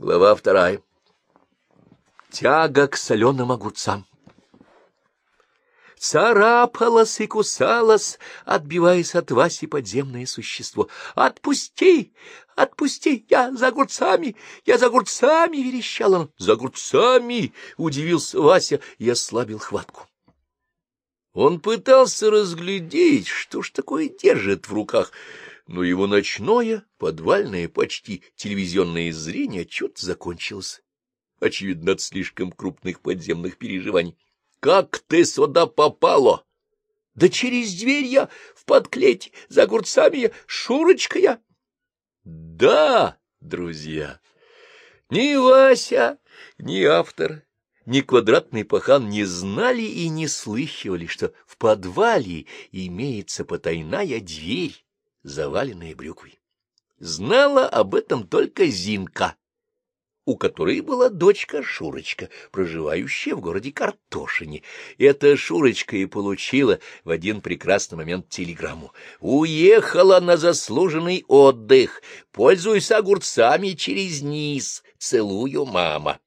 Глава вторая. Тяга к соленым огурцам. Царапалось и кусалось, отбиваясь от Васи подземное существо. «Отпусти! Отпусти! Я за огурцами! Я за огурцами!» — верещал он. «За огурцами!» — удивился Вася и ослабил хватку. Он пытался разглядеть, что ж такое держит в руках, но его ночное, подвальное, почти телевизионное зрение чуть закончилось. Очевидно, от слишком крупных подземных переживаний. — Как ты сюда попало? — Да через дверь я в подклете, за огурцами я, Шурочка я. — Да, друзья, ни Вася, ни автор, ни квадратный пахан не знали и не слыхивали, что в подвале имеется потайная дверь заваленные брюквой. Знала об этом только Зинка, у которой была дочка Шурочка, проживающая в городе Картошине. Эта Шурочка и получила в один прекрасный момент телеграмму. «Уехала на заслуженный отдых. Пользуюсь огурцами через низ. Целую, мама».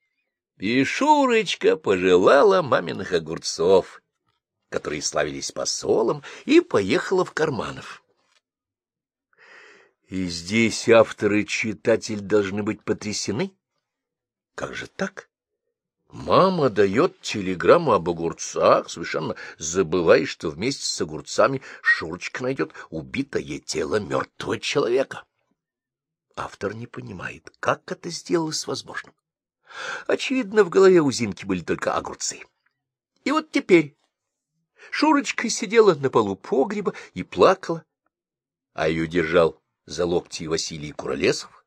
И Шурочка пожелала маминых огурцов, которые славились посолом, и поехала в Карманов. И здесь автор и читатель должны быть потрясены. Как же так? Мама дает телеграмму об огурцах, совершенно забывая, что вместе с огурцами Шурочка найдет убитое тело мертвого человека. Автор не понимает, как это сделалось возможным. Очевидно, в голове у Зинки были только огурцы. И вот теперь Шурочка сидела на полу погреба и плакала, а ее держал за локти Василий Куролесов,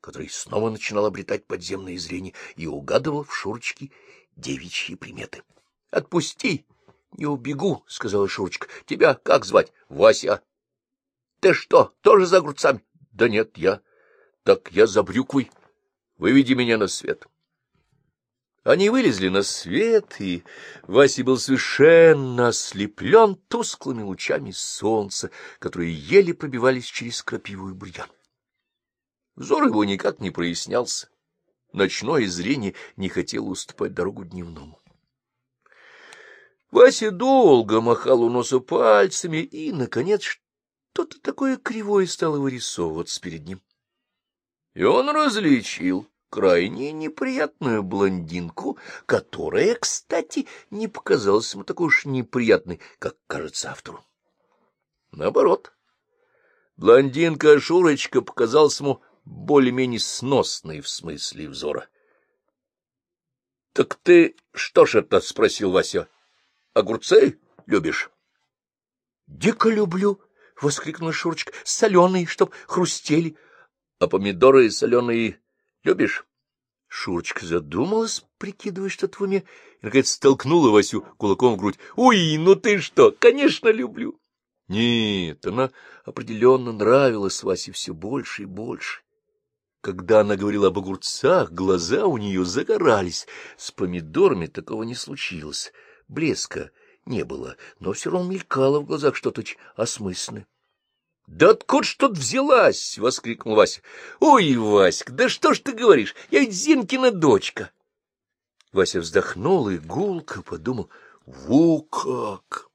который снова начинал обретать подземное зрение и угадывал в Шурочке девичьи приметы. — Отпусти! Не убегу, — сказала Шурочка. — Тебя как звать? — Вася. — Ты что, тоже за огурцами? — Да нет, я. Так я за брюквой. Выведи меня на свет. — они вылезли на свет, и Вася был совершенно ослеплен тусклыми лучами солнца, которые еле пробивались через крапивую бурьян. Взор его никак не прояснялся. Ночное зрение не хотело уступать дорогу дневному. Вася долго махал у носа пальцами, и, наконец, что-то такое кривое стало вырисовываться перед ним. И он различил крайне неприятную блондинку, которая, кстати, не показалась ему такой уж неприятной, как кажется автору. Наоборот, блондинка Шурочка показалась ему более-менее сносной в смысле взора. — Так ты что ж это? — спросил Вася. — Огурцы любишь? — Дико люблю, — воскликнула Шурочка. — Соленые, чтоб хрустели. — А помидоры соленые Любишь? Шурочка задумалась, прикидывая что-то в уме, и, наконец, столкнула Васю кулаком в грудь. — Ой, ну ты что, конечно, люблю! Нет, она определенно нравилась Васе все больше и больше. Когда она говорила об огурцах, глаза у нее загорались. С помидорами такого не случилось. Блеска не было, но все равно мелькало в глазах что-то осмысленное. — Да откуда ж тут взялась? — воскликнул Вася. — Ой, Васька, да что ж ты говоришь? Я ведь Зинкина дочка. Вася вздохнул и гулко подумал. — Во как!